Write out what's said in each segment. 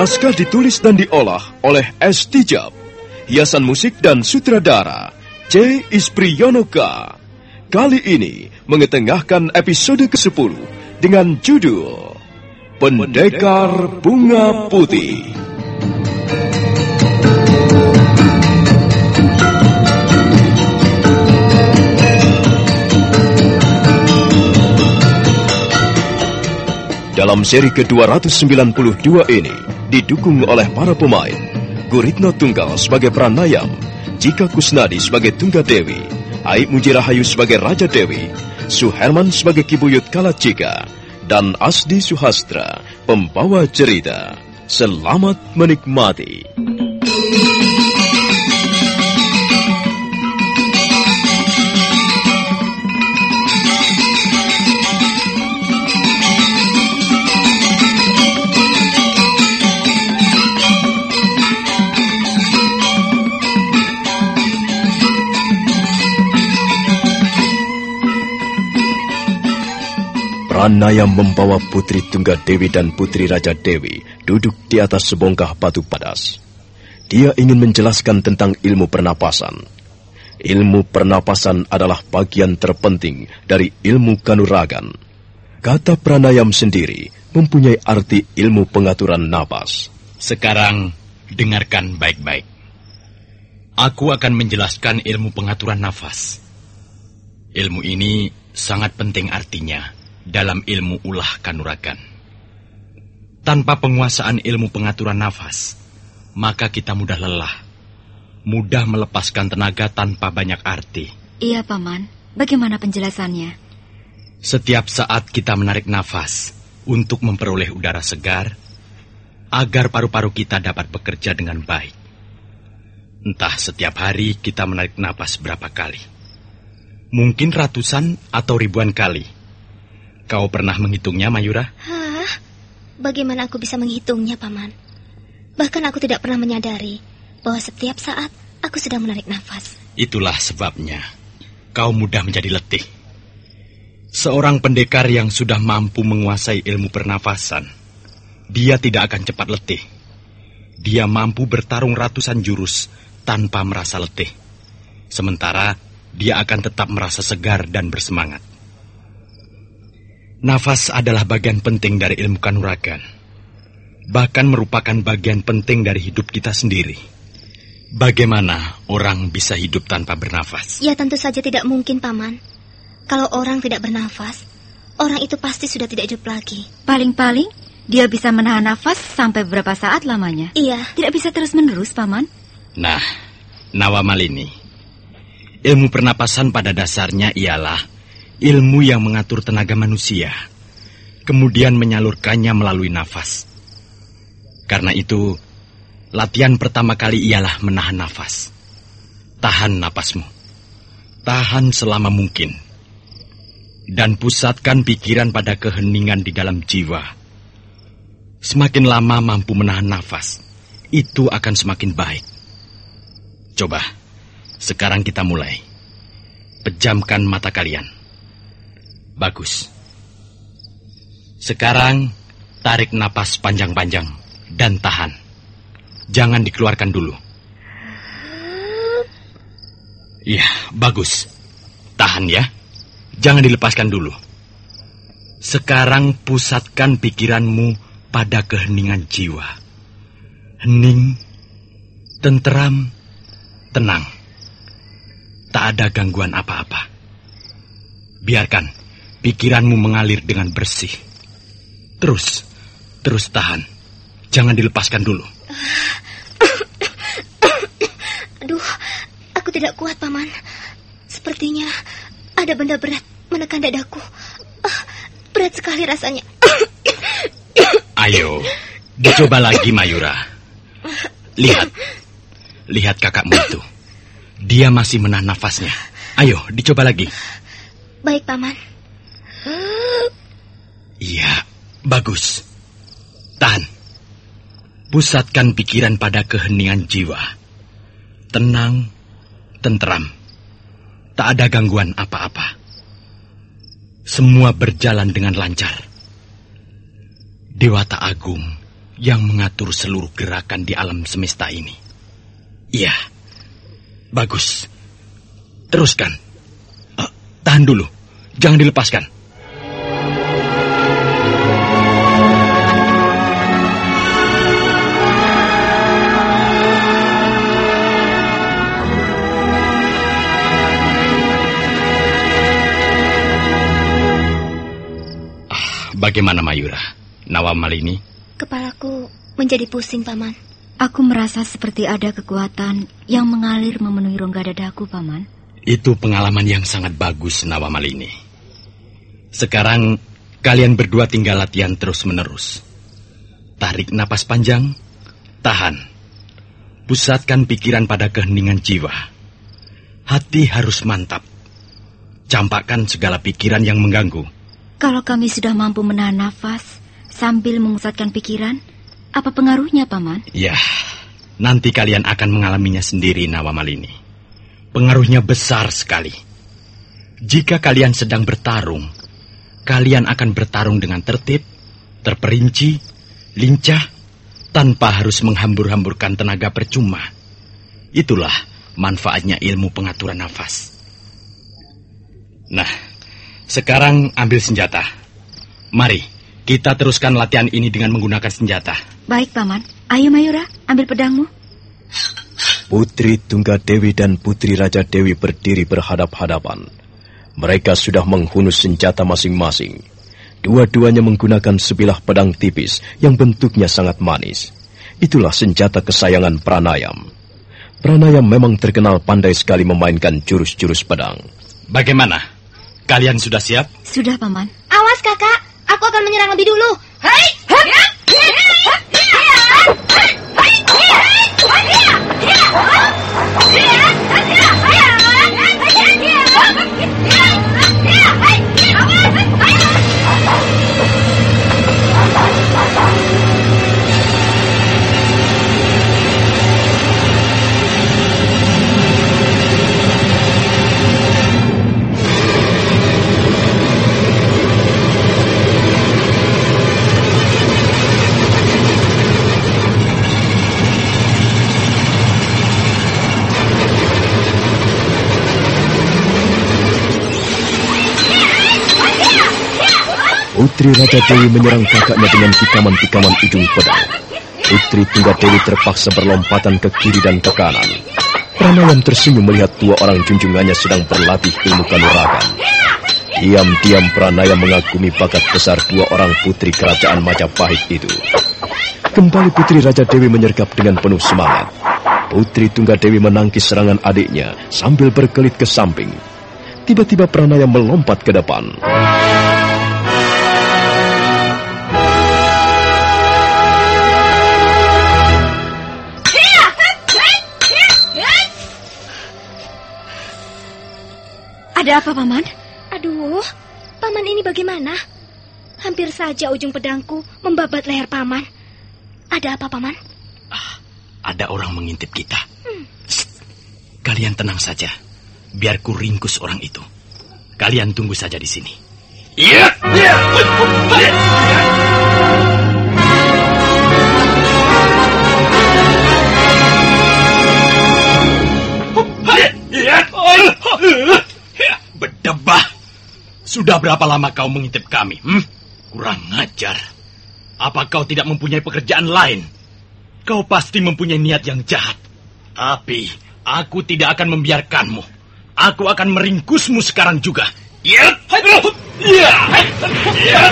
Naskah ditulis dan diolah oleh S. Tijab. Hiasan musik dan sutradara C. Ispriyonoka. Kali ini mengetengahkan episode ke-10 dengan judul Pendekar Bunga Putih. Dalam seri ke-292 ini, didukung oleh para pemain. Guritno Tunggal sebagai peran Nayam, Jika Kusnadi sebagai Tunggal Dewi, Aik Mujirahayu sebagai Raja Dewi, Suherman sebagai Kibuyut Kalacika, dan Asdi Suhastra, pembawa cerita. Selamat menikmati. Pranaya membawa Putri Tunggadewi dan Putri Raja Dewi duduk di atas sebongkah batu padas. Dia ingin menjelaskan tentang ilmu pernapasan. Ilmu pernapasan adalah bagian terpenting dari ilmu kanuragan. Kata pranayam sendiri mempunyai arti ilmu pengaturan napas. Sekarang dengarkan baik-baik. Aku akan menjelaskan ilmu pengaturan nafas. Ilmu ini sangat penting artinya dalam ilmu ulah kanuragan. Tanpa penguasaan ilmu pengaturan nafas, maka kita mudah lelah, mudah melepaskan tenaga tanpa banyak arti. Iya, Paman. Bagaimana penjelasannya? Setiap saat kita menarik nafas untuk memperoleh udara segar, agar paru-paru kita dapat bekerja dengan baik. Entah setiap hari kita menarik nafas berapa kali. Mungkin ratusan atau ribuan kali Kau pernah menghitungnya, Mayura? Hah? Bagaimana aku bisa menghitungnya, Paman? Bahkan aku tidak pernah menyadari bahwa setiap saat aku sedang menarik nafas. Itulah sebabnya kau mudah menjadi letih. Seorang pendekar yang sudah mampu menguasai ilmu pernafasan dia tidak akan cepat letih. Dia mampu bertarung ratusan jurus tanpa merasa letih. Sementara dia akan tetap merasa segar dan bersemangat. Nafas adalah bagian penting dari ilmu kanuragan. Bahkan merupakan bagian penting dari hidup kita sendiri. Bagaimana orang bisa hidup tanpa bernafas? Ya tentu saja tidak mungkin, Paman. Kalau orang tidak bernafas, orang itu pasti sudah tidak hidup lagi. Paling-paling dia bisa menahan nafas sampai beberapa saat lamanya. Iya. Tidak bisa terus-menerus, Paman. Nah, Nawamalini, ilmu pernapasan pada dasarnya ialah ilmu yang mengatur tenaga manusia, kemudian menyalurkannya melalui nafas. Karena itu, latihan pertama kali ialah menahan nafas. Tahan napasmu. Tahan selama mungkin. Dan pusatkan pikiran pada keheningan di dalam jiwa. Semakin lama mampu menahan nafas, itu akan semakin baik. Coba, sekarang kita mulai. Pejamkan mata kalian. Bagus. Sekarang tarik napas panjang-panjang dan tahan. Jangan dikeluarkan dulu. Iya, bagus. Tahan ya. Jangan dilepaskan dulu. Sekarang pusatkan pikiranmu pada keheningan jiwa. Hening, tenteram, tenang. Tak ada gangguan apa-apa. Biarkan Pikiranmu mengalir dengan bersih. Terus, terus tahan. Jangan dilepaskan dulu. Aduh, aku tidak kuat, Paman. Sepertinya ada benda berat menekan dadaku. Ah, berat sekali rasanya. Ayo, dicoba lagi, Mayura. Lihat, lihat kakakmu itu. Dia masih menahan nafasnya. Ayo, dicoba lagi. Baik, Paman. Iya, bagus. Tahan. Pusatkan pikiran pada keheningan jiwa. Tenang, tenteram. Tak ada gangguan apa-apa. Semua berjalan dengan lancar. Dewata Agung yang mengatur seluruh gerakan di alam semesta ini. Iya, bagus. Teruskan. Uh, tahan dulu, jangan dilepaskan. Bagaimana Mayura? Nawamal ini? Kepalaku menjadi pusing, Paman. Aku merasa seperti ada kekuatan yang mengalir memenuhi rongga dadaku, Paman. Itu pengalaman yang sangat bagus, Nawamal ini. Sekarang kalian berdua tinggal latihan terus-menerus. Tarik napas panjang, tahan. Pusatkan pikiran pada keheningan jiwa. Hati harus mantap. Campakkan segala pikiran yang mengganggu kalau kami sudah mampu menahan nafas sambil mengusatkan pikiran, apa pengaruhnya, Paman? Ya, nanti kalian akan mengalaminya sendiri, Nawamalini. Pengaruhnya besar sekali. Jika kalian sedang bertarung, kalian akan bertarung dengan tertib, terperinci, lincah, tanpa harus menghambur-hamburkan tenaga percuma. Itulah manfaatnya ilmu pengaturan nafas. Nah, sekarang ambil senjata. Mari, kita teruskan latihan ini dengan menggunakan senjata. Baik, Paman. Ayo, Mayura, ambil pedangmu. Putri Tunggadewi dan Putri Raja Dewi berdiri berhadap-hadapan. Mereka sudah menghunus senjata masing-masing. Dua-duanya menggunakan sebilah pedang tipis yang bentuknya sangat manis. Itulah senjata kesayangan Pranayam. Pranayam memang terkenal pandai sekali memainkan jurus-jurus pedang. Bagaimana? Kalian sudah siap? Sudah, Paman. Awas, Kakak. Aku akan menyerang lebih dulu. Hai! Hai! Putri Raja Dewi menyerang kakaknya dengan tikaman-tikaman ujung pedang. Putri Tunggal Dewi terpaksa berlompatan ke kiri dan ke kanan. Pranayam tersenyum melihat dua orang junjungannya sedang berlatih ilmu kanuragan. Diam-diam Pranaya mengagumi bakat besar dua orang putri kerajaan Majapahit itu. Kembali Putri Raja Dewi menyergap dengan penuh semangat. Putri Tunggadewi menangkis serangan adiknya sambil berkelit ke samping. Tiba-tiba Pranaya melompat ke depan. Ada apa, Paman? Aduh, paman ini bagaimana? Hampir saja ujung pedangku membabat leher paman. Ada apa, paman? Ah, ada orang mengintip kita. Hmm. Kalian tenang saja. Biar ku ringkus orang itu. Kalian tunggu saja di sini. Iya, iya. Berdebah. Sudah berapa lama kau mengintip kami? Hmm? Kurang ngajar. Apa kau tidak mempunyai pekerjaan lain? Kau pasti mempunyai niat yang jahat. Tapi aku tidak akan membiarkanmu. Aku akan meringkusmu sekarang juga. Ya. Ya. Ya.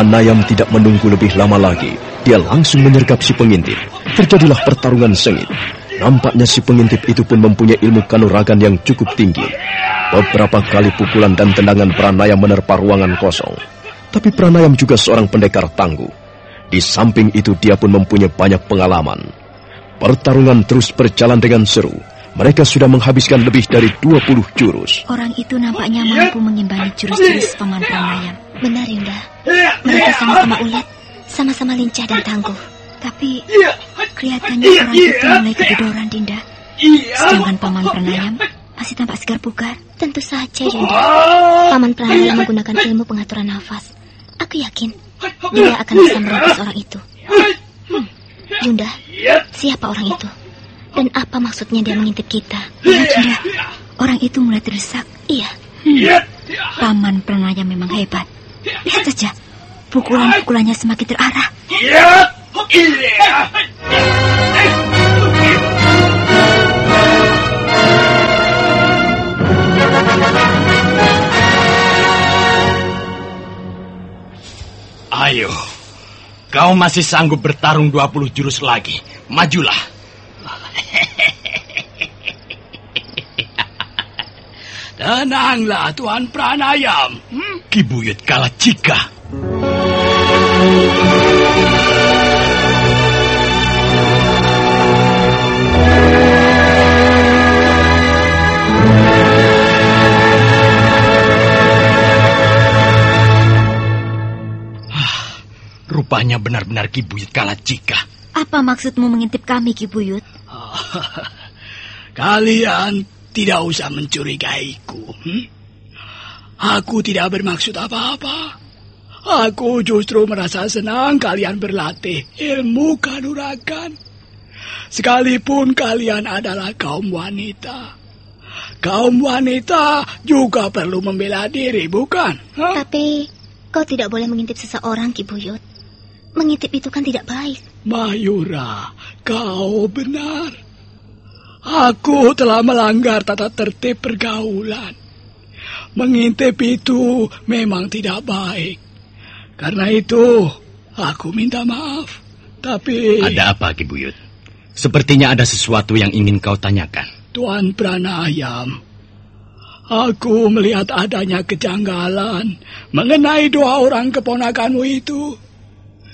Ya. Pranayam tidak menunggu lebih lama lagi. Dia langsung menyergap si pengintip. Terjadilah pertarungan sengit. Nampaknya si pengintip itu pun mempunyai ilmu kanuragan yang cukup tinggi. Beberapa kali pukulan dan tendangan Pranayam menerpa ruangan kosong. Tapi Pranayam juga seorang pendekar tangguh. Di samping itu dia pun mempunyai banyak pengalaman. Pertarungan terus berjalan dengan seru. Mereka sudah menghabiskan lebih dari 20 jurus. Orang itu nampaknya mampu mengimbangi jurus-jurus paman Pranayam. Benar, Yunda. Mereka sama-sama ulet, sama-sama lincah dan tangguh. Tapi kelihatannya orang itu mulai kedodoran, Dinda. Sedangkan paman Pranayam masih tampak segar bugar. Tentu saja, Yunda. Paman Pranayam menggunakan ilmu pengaturan nafas. Aku yakin dia akan bisa merebus orang itu. Hmm. Yunda, siapa orang itu? Dan apa maksudnya dia mengintip kita? Iya, Dinda. Orang itu mulai terdesak. Iya. Hmm. Paman Pranaya memang hebat. Lihat saja, pukulan-pukulannya semakin terarah. Ayo, kau masih sanggup bertarung 20 jurus lagi. Majulah. Tenanglah Tuan Pranayam. Hmm? Kibuyut Kalacika. Ah, rupanya benar-benar Kibuyut Kalacika. Apa maksudmu mengintip kami, Kibuyut? Kalian tidak usah mencurigaiku. Hmm? Aku tidak bermaksud apa-apa. Aku justru merasa senang kalian berlatih ilmu kanuragan. Sekalipun kalian adalah kaum wanita. Kaum wanita juga perlu membela diri, bukan? Huh? Tapi kau tidak boleh mengintip seseorang, Ki Buyut. Mengintip itu kan tidak baik. Mayura, kau benar. Aku telah melanggar tata tertib pergaulan. Mengintip itu memang tidak baik. Karena itu, aku minta maaf. Tapi... Ada apa, Ki Buyut? Sepertinya ada sesuatu yang ingin kau tanyakan. Tuan Pranayam, aku melihat adanya kejanggalan mengenai dua orang keponakanmu itu.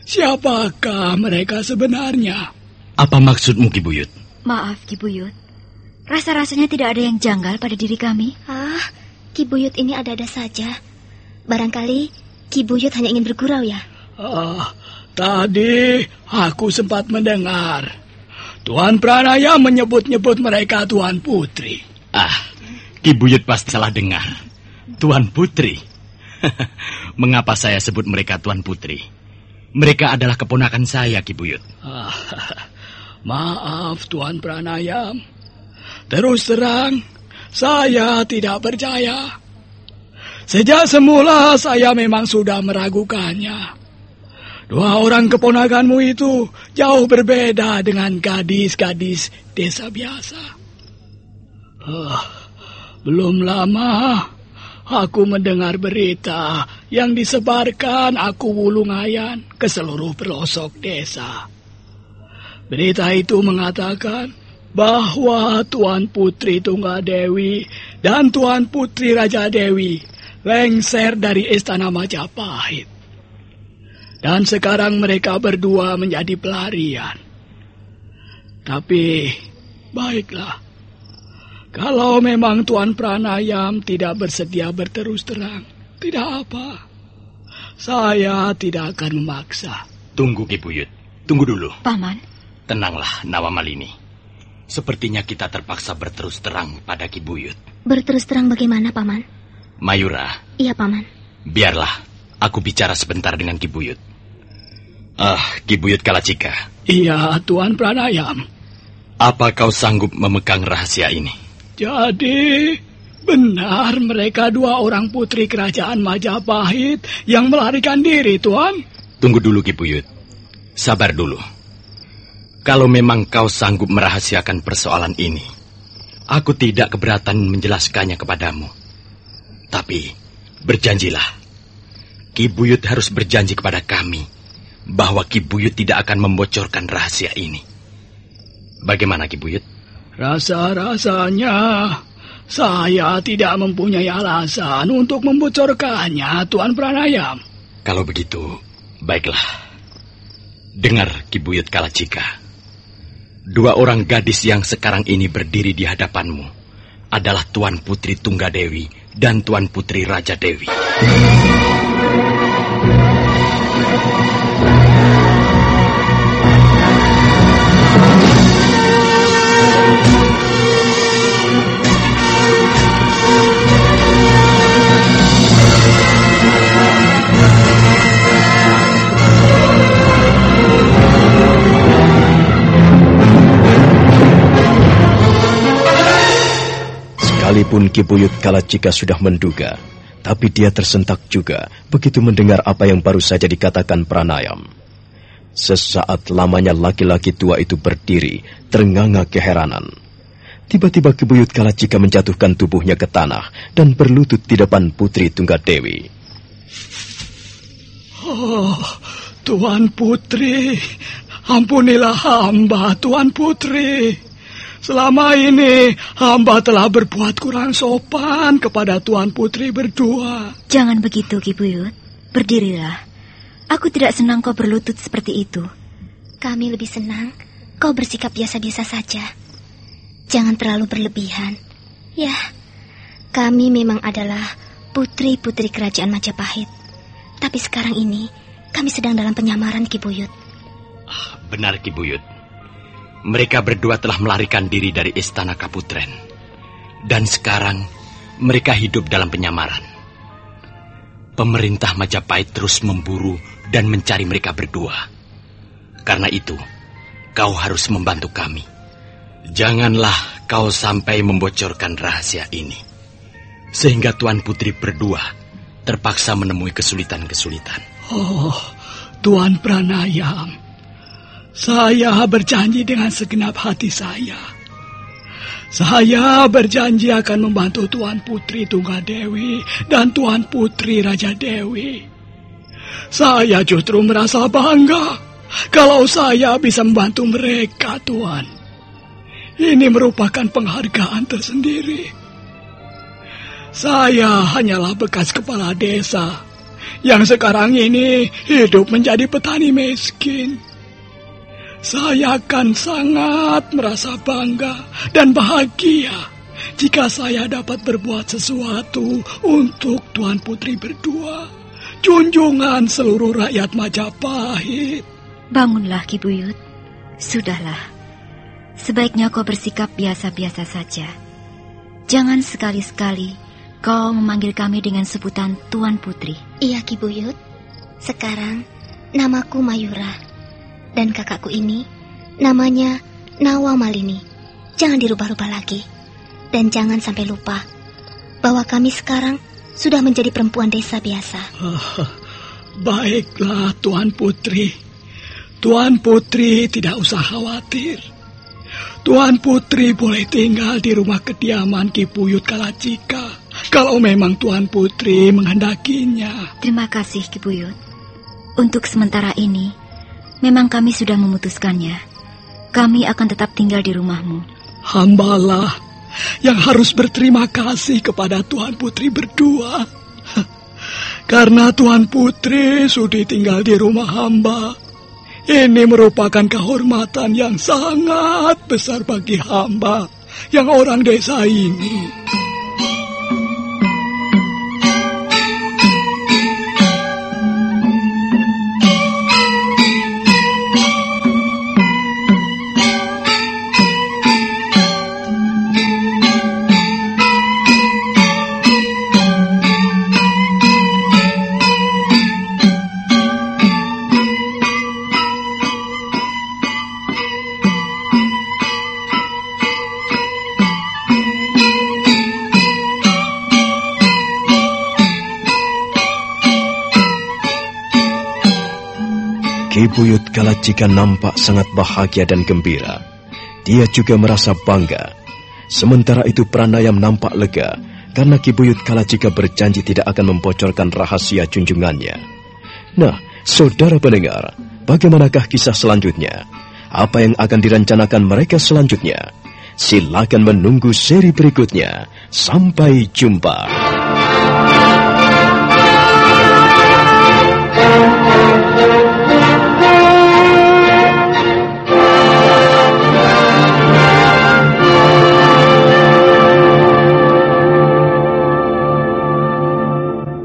Siapakah mereka sebenarnya? Apa maksudmu, Ki Buyut? Maaf, Ki Buyut. Rasa-rasanya tidak ada yang janggal pada diri kami. Ah, Ki Buyut ini ada-ada saja. Barangkali Ki Buyut hanya ingin bergurau ya? Ah, tadi aku sempat mendengar. Tuan Pranaya menyebut-nyebut mereka Tuan Putri. Ah, Ki Buyut pasti salah dengar. Tuan Putri. Mengapa saya sebut mereka Tuan Putri? Mereka adalah keponakan saya, Ki Buyut. Ah, maaf Tuan Pranayam. Terus terang, saya tidak percaya. Sejak semula saya memang sudah meragukannya. Dua orang keponakanmu itu jauh berbeda dengan gadis-gadis desa biasa. Uh, belum lama aku mendengar berita yang disebarkan aku Wulungayan ke seluruh pelosok desa. Berita itu mengatakan bahwa Tuan Putri Tunggadewi dan Tuan Putri Raja Dewi lengser dari istana Majapahit. Dan sekarang mereka berdua menjadi pelarian. Tapi, baiklah. Kalau memang Tuan Pranayam tidak bersedia berterus terang, tidak apa. Saya tidak akan memaksa. Tunggu, Ki Buyut. Tunggu dulu. Paman. Tenanglah, Nawamalini. Sepertinya kita terpaksa berterus terang pada Ki Buyut. Berterus terang bagaimana, Paman? Mayura. Iya, Paman. Biarlah, aku bicara sebentar dengan Ki Buyut. Ah, Ki Buyut Kalacika. Iya, Tuan Pranayam. Apa kau sanggup memegang rahasia ini? Jadi, benar mereka dua orang putri kerajaan Majapahit yang melarikan diri, Tuan? Tunggu dulu, Ki Buyut. Sabar dulu. Kalau memang kau sanggup merahasiakan persoalan ini, aku tidak keberatan menjelaskannya kepadamu. Tapi, berjanjilah. Ki Buyut harus berjanji kepada kami bahwa Ki Buyut tidak akan membocorkan rahasia ini. Bagaimana Ki Buyut? Rasa-rasanya saya tidak mempunyai alasan untuk membocorkannya, Tuan Pranayam. Kalau begitu, baiklah. Dengar Ki Buyut Kalacika. Dua orang gadis yang sekarang ini berdiri di hadapanmu adalah Tuan Putri Tunggadewi dan Tuan Putri Raja Dewi. Sekalipun Kibuyut Kalacika sudah menduga, tapi dia tersentak juga begitu mendengar apa yang baru saja dikatakan Pranayam. Sesaat lamanya laki-laki tua itu berdiri, ternganga keheranan. Tiba-tiba Kibuyut Kalacika menjatuhkan tubuhnya ke tanah dan berlutut di depan Putri Tunggadewi. Oh, Tuan Putri, ampunilah hamba, Tuan Putri. Selama ini hamba telah berbuat kurang sopan kepada Tuan Putri berdua. Jangan begitu, Ki Buyut. Berdirilah. Aku tidak senang kau berlutut seperti itu. Kami lebih senang kau bersikap biasa-biasa saja. Jangan terlalu berlebihan. Ya, kami memang adalah putri-putri kerajaan Majapahit. Tapi sekarang ini kami sedang dalam penyamaran Ki Buyut. Ah, benar Ki Buyut. Mereka berdua telah melarikan diri dari istana Kaputren. Dan sekarang mereka hidup dalam penyamaran. Pemerintah Majapahit terus memburu dan mencari mereka berdua. Karena itu, kau harus membantu kami. Janganlah kau sampai membocorkan rahasia ini. Sehingga Tuan Putri berdua terpaksa menemui kesulitan-kesulitan. Oh, Tuan Pranayam. Saya berjanji dengan segenap hati saya. Saya berjanji akan membantu Tuan Putri Tunggadewi dan Tuan Putri Raja Dewi. Saya justru merasa bangga kalau saya bisa membantu mereka, Tuan. Ini merupakan penghargaan tersendiri. Saya hanyalah bekas kepala desa yang sekarang ini hidup menjadi petani miskin. Saya akan sangat merasa bangga dan bahagia jika saya dapat berbuat sesuatu untuk Tuan Putri berdua. Junjungan seluruh rakyat Majapahit. Bangunlah, Ki Buyut. Sudahlah. Sebaiknya kau bersikap biasa-biasa saja. Jangan sekali-sekali kau memanggil kami dengan sebutan Tuan Putri. Iya, Ki Buyut. Sekarang namaku Mayura. Dan kakakku ini namanya Nawa Malini. Jangan dirubah-rubah lagi. Dan jangan sampai lupa bahwa kami sekarang sudah menjadi perempuan desa biasa. Ah, baiklah, Tuan Putri. Tuan Putri tidak usah khawatir. Tuan Putri boleh tinggal di rumah kediaman Ki Puyut Kalacika kalau memang Tuan Putri menghendakinya. Terima kasih Ki Puyut. Untuk sementara ini, Memang kami sudah memutuskannya. Kami akan tetap tinggal di rumahmu. Hambalah yang harus berterima kasih kepada Tuan Putri berdua. Karena Tuan Putri sudah tinggal di rumah hamba. Ini merupakan kehormatan yang sangat besar bagi hamba yang orang desa ini. Buyut Kalacika nampak sangat bahagia dan gembira. Dia juga merasa bangga. Sementara itu Pranayam nampak lega karena Ki Buyut Kalacika berjanji tidak akan membocorkan rahasia junjungannya. Nah, saudara pendengar, bagaimanakah kisah selanjutnya? Apa yang akan direncanakan mereka selanjutnya? Silakan menunggu seri berikutnya. Sampai jumpa.